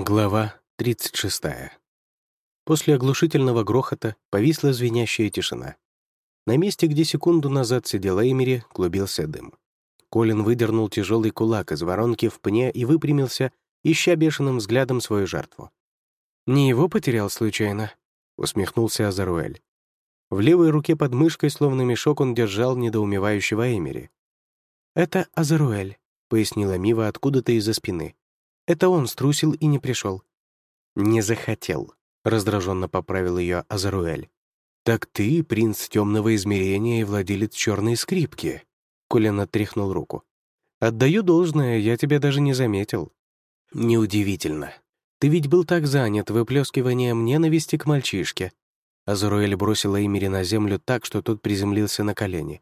Глава 36. После оглушительного грохота повисла звенящая тишина. На месте, где секунду назад сидел Эймери, клубился дым. Колин выдернул тяжелый кулак из воронки в пне и выпрямился, ища бешеным взглядом свою жертву. «Не его потерял случайно?» — усмехнулся Азаруэль. В левой руке под мышкой, словно мешок, он держал недоумевающего Эмери. «Это Азаруэль», — пояснила Мива откуда-то из-за спины. Это он струсил и не пришел. «Не захотел», — раздраженно поправил ее Азаруэль. «Так ты принц темного измерения и владелец черной скрипки», — Колин отряхнул руку. «Отдаю должное, я тебя даже не заметил». «Неудивительно. Ты ведь был так занят выплескиванием ненависти к мальчишке». Азаруэль бросила Эмири на землю так, что тот приземлился на колени.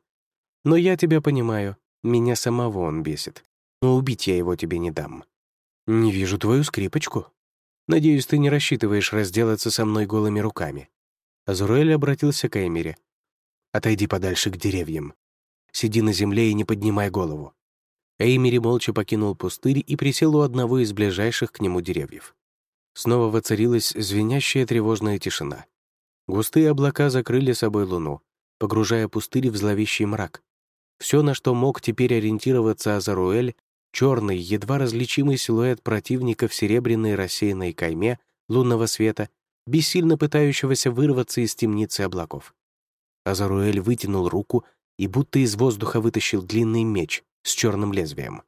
«Но я тебя понимаю. Меня самого он бесит. Но убить я его тебе не дам. «Не вижу твою скрипочку. Надеюсь, ты не рассчитываешь разделаться со мной голыми руками». Азуруэль обратился к Эмире. «Отойди подальше к деревьям. Сиди на земле и не поднимай голову». Эймери молча покинул пустырь и присел у одного из ближайших к нему деревьев. Снова воцарилась звенящая тревожная тишина. Густые облака закрыли собой луну, погружая пустырь в зловещий мрак. Все, на что мог теперь ориентироваться Азаруэль, черный, едва различимый силуэт противника в серебряной рассеянной кайме лунного света, бессильно пытающегося вырваться из темницы облаков. Азаруэль вытянул руку и будто из воздуха вытащил длинный меч с черным лезвием.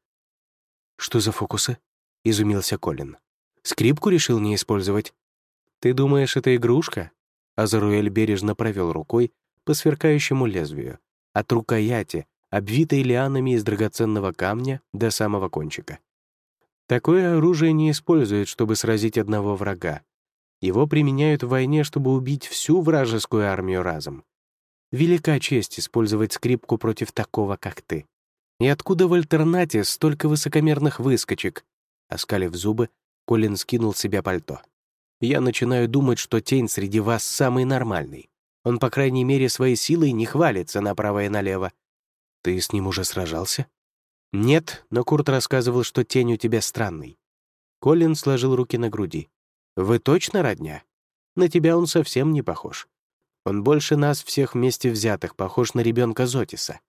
«Что за фокусы?» — изумился Колин. «Скрипку решил не использовать?» «Ты думаешь, это игрушка?» Азаруэль бережно провел рукой по сверкающему лезвию. От рукояти обвитой лианами из драгоценного камня до самого кончика. Такое оружие не используют, чтобы сразить одного врага. Его применяют в войне, чтобы убить всю вражескую армию разом. Велика честь использовать скрипку против такого, как ты. И откуда в альтернате столько высокомерных выскочек? Оскалив зубы, Колин скинул с себя пальто. Я начинаю думать, что тень среди вас самый нормальный. Он, по крайней мере, своей силой не хвалится направо и налево, ты с ним уже сражался? Нет, но Курт рассказывал, что тень у тебя странный. Колин сложил руки на груди. Вы точно родня? На тебя он совсем не похож. Он больше нас всех вместе взятых, похож на ребенка Зотиса.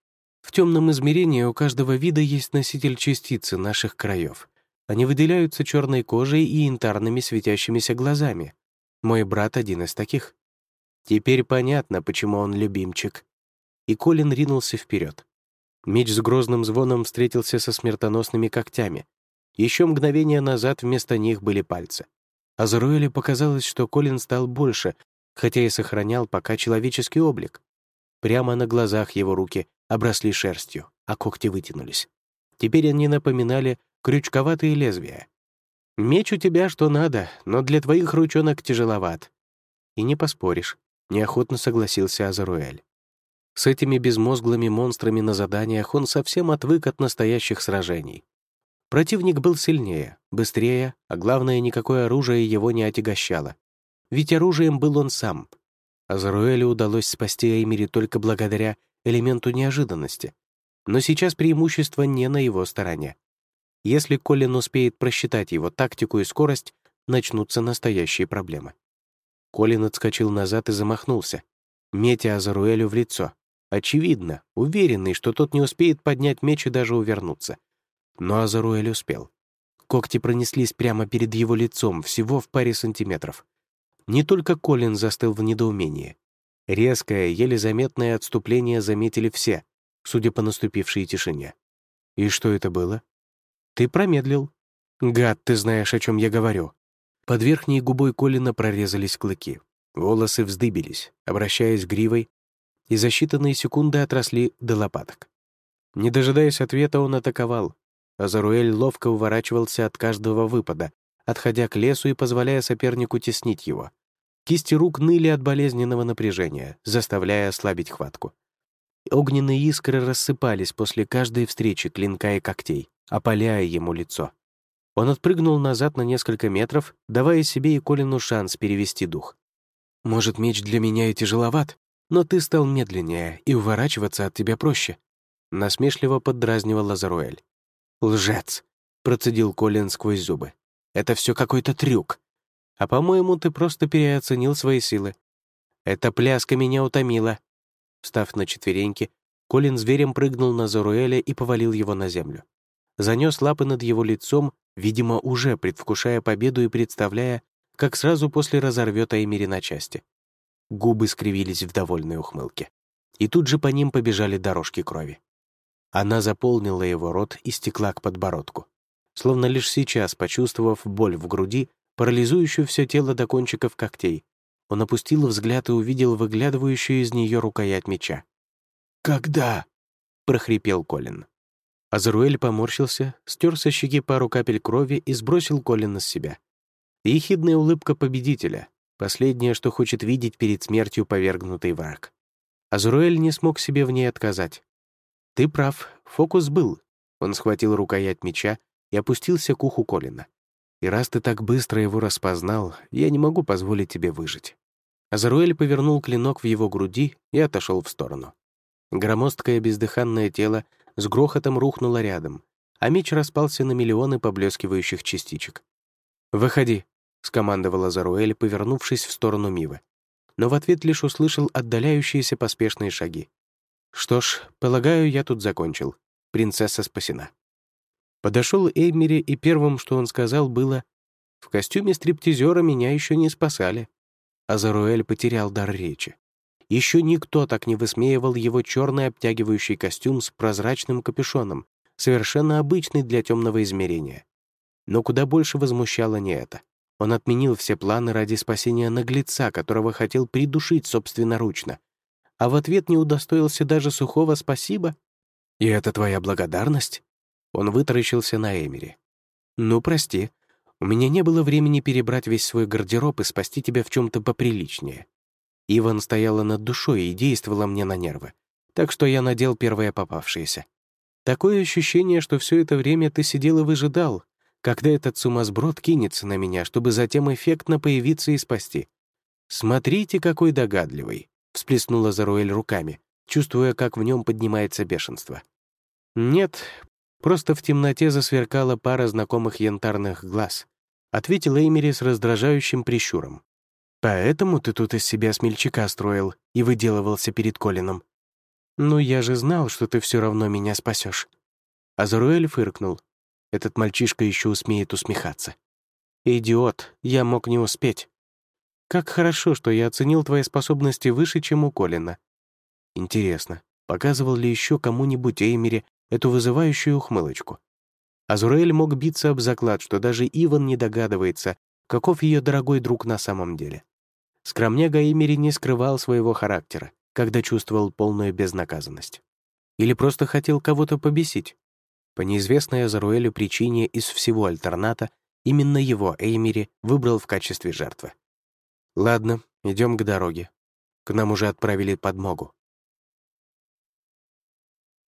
В темном измерении у каждого вида есть носитель частицы наших краев. Они выделяются черной кожей и янтарными светящимися глазами. Мой брат один из таких. Теперь понятно, почему он любимчик. И Колин ринулся вперед. Меч с грозным звоном встретился со смертоносными когтями. Еще мгновение назад вместо них были пальцы. А Заруэле показалось, что Колин стал больше, хотя и сохранял пока человеческий облик. Прямо на глазах его руки обросли шерстью, а когти вытянулись. Теперь они напоминали крючковатые лезвия. «Меч у тебя что надо, но для твоих ручонок тяжеловат». «И не поспоришь», — неохотно согласился Азаруэль. С этими безмозглыми монстрами на заданиях он совсем отвык от настоящих сражений. Противник был сильнее, быстрее, а главное, никакое оружие его не отягощало. Ведь оружием был он сам. Азаруэлю удалось спасти Эймери только благодаря элементу неожиданности. Но сейчас преимущество не на его стороне. Если Колин успеет просчитать его тактику и скорость, начнутся настоящие проблемы. Колин отскочил назад и замахнулся, метя Азаруэлю в лицо. Очевидно, уверенный, что тот не успеет поднять меч и даже увернуться. Но Азаруэль успел. Когти пронеслись прямо перед его лицом, всего в паре сантиметров. Не только Колин застыл в недоумении. Резкое, еле заметное отступление заметили все, судя по наступившей тишине. И что это было? Ты промедлил. Гад, ты знаешь, о чем я говорю. Под верхней губой Колина прорезались клыки. Волосы вздыбились, обращаясь гривой и за считанные секунды отросли до лопаток. Не дожидаясь ответа, он атаковал. Азаруэль ловко уворачивался от каждого выпада, отходя к лесу и позволяя сопернику теснить его. Кисти рук ныли от болезненного напряжения, заставляя ослабить хватку. Огненные искры рассыпались после каждой встречи клинка и когтей, опаляя ему лицо. Он отпрыгнул назад на несколько метров, давая себе и Колину шанс перевести дух. «Может, меч для меня и тяжеловат, но ты стал медленнее, и уворачиваться от тебя проще», — насмешливо поддразнивал Лазаруэль. «Лжец», — процедил Колин сквозь зубы. Это все какой-то трюк. А по-моему, ты просто переоценил свои силы. Эта пляска меня утомила». Встав на четвереньки, Колин зверем прыгнул на Заруэля и повалил его на землю. Занес лапы над его лицом, видимо, уже предвкушая победу и представляя, как сразу после разорвет Эймери на части. Губы скривились в довольной ухмылке. И тут же по ним побежали дорожки крови. Она заполнила его рот и стекла к подбородку. Словно лишь сейчас, почувствовав боль в груди, парализующую все тело до кончиков когтей, он опустил взгляд и увидел выглядывающую из нее рукоять меча. «Когда?» — прохрипел Колин. Азруэль поморщился, стер со щеки пару капель крови и сбросил Колина с себя. Ехидная улыбка победителя, последнее, что хочет видеть перед смертью повергнутый враг. Азруэль не смог себе в ней отказать. «Ты прав, фокус был». Он схватил рукоять меча и опустился к уху Колина. «И раз ты так быстро его распознал, я не могу позволить тебе выжить». Азруэль повернул клинок в его груди и отошел в сторону. Громоздкое бездыханное тело с грохотом рухнуло рядом, а меч распался на миллионы поблескивающих частичек. «Выходи», — скомандовала Заруэль, повернувшись в сторону Мивы. Но в ответ лишь услышал отдаляющиеся поспешные шаги. «Что ж, полагаю, я тут закончил. Принцесса спасена». Подошел Эймери, и первым, что он сказал, было «В костюме стриптизера меня еще не спасали». А Заруэль потерял дар речи. Еще никто так не высмеивал его черный обтягивающий костюм с прозрачным капюшоном, совершенно обычный для темного измерения. Но куда больше возмущало не это. Он отменил все планы ради спасения наглеца, которого хотел придушить собственноручно. А в ответ не удостоился даже сухого «спасибо». «И это твоя благодарность?» Он вытаращился на Эмери. «Ну, прости, у меня не было времени перебрать весь свой гардероб и спасти тебя в чем то поприличнее. Иван стояла над душой и действовала мне на нервы, так что я надел первое попавшееся. Такое ощущение, что все это время ты сидел и выжидал, когда этот сумасброд кинется на меня, чтобы затем эффектно появиться и спасти. «Смотрите, какой догадливый!» — всплеснула Заруэль руками, чувствуя, как в нем поднимается бешенство. «Нет, просто в темноте засверкала пара знакомых янтарных глаз», — ответил Эймери с раздражающим прищуром. Поэтому ты тут из себя смельчака строил и выделывался перед Колином. Ну, я же знал, что ты все равно меня спасешь. Азаруэль фыркнул. Этот мальчишка еще усмеет усмехаться. «Идиот, я мог не успеть. Как хорошо, что я оценил твои способности выше, чем у Колина. Интересно, показывал ли еще кому-нибудь Эймере эту вызывающую ухмылочку? Азураэль мог биться об заклад, что даже Иван не догадывается, каков ее дорогой друг на самом деле. Скромняга Эмери не скрывал своего характера, когда чувствовал полную безнаказанность. Или просто хотел кого-то побесить. По неизвестной Азаруэлю причине из всего альтерната именно его Эймери выбрал в качестве жертвы. «Ладно, идем к дороге. К нам уже отправили подмогу».